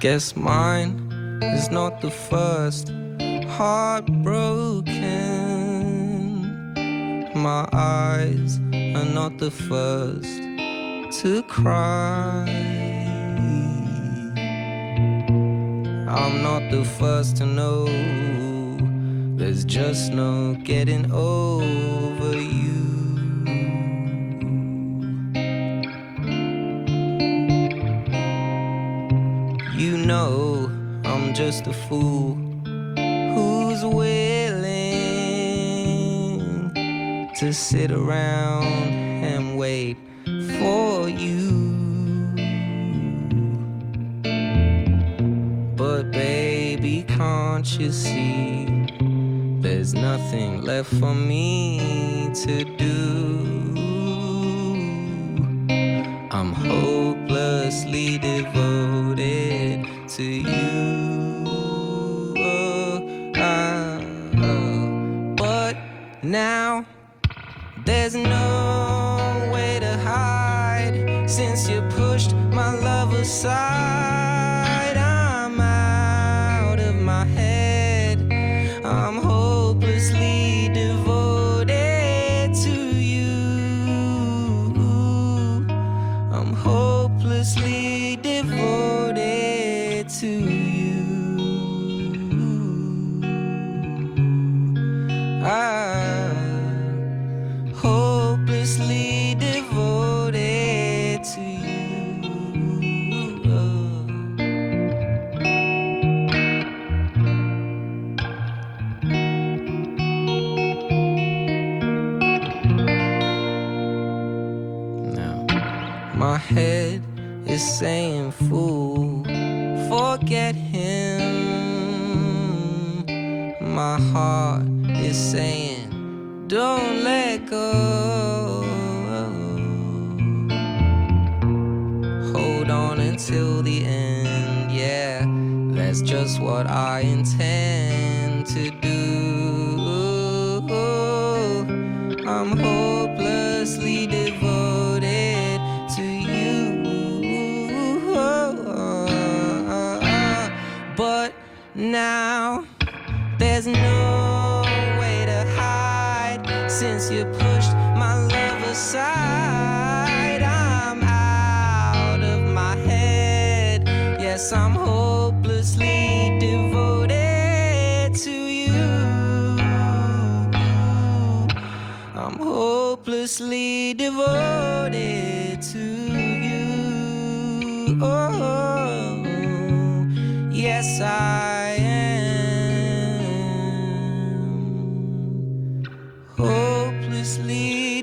Guess mine is not the first heartbroken. My eyes are not the first to cry. I'm not the first to know. There's just no getting over you. I'm just a fool who's willing to sit around and wait for you. But baby, can't you see? There's nothing left for me to do. I'm hopelessly devoted to you. Now there's no way to hide since you pushed my love aside. I'm out of my head. I'm hopelessly devoted to you. I'm hopelessly devoted to you. Hopelessly devoted to you. Now, my head is saying, fool, forget him. My heart is saying, don't let go. Hold on until the end, yeah, that's just what I intend to do. I'm hopelessly devoted to you. But now there's no since you pushed my love aside. I'm out of my head. Yes, I'm hopelessly devoted to you. I'm hopelessly devoted to you. Oh, yes, I devoted.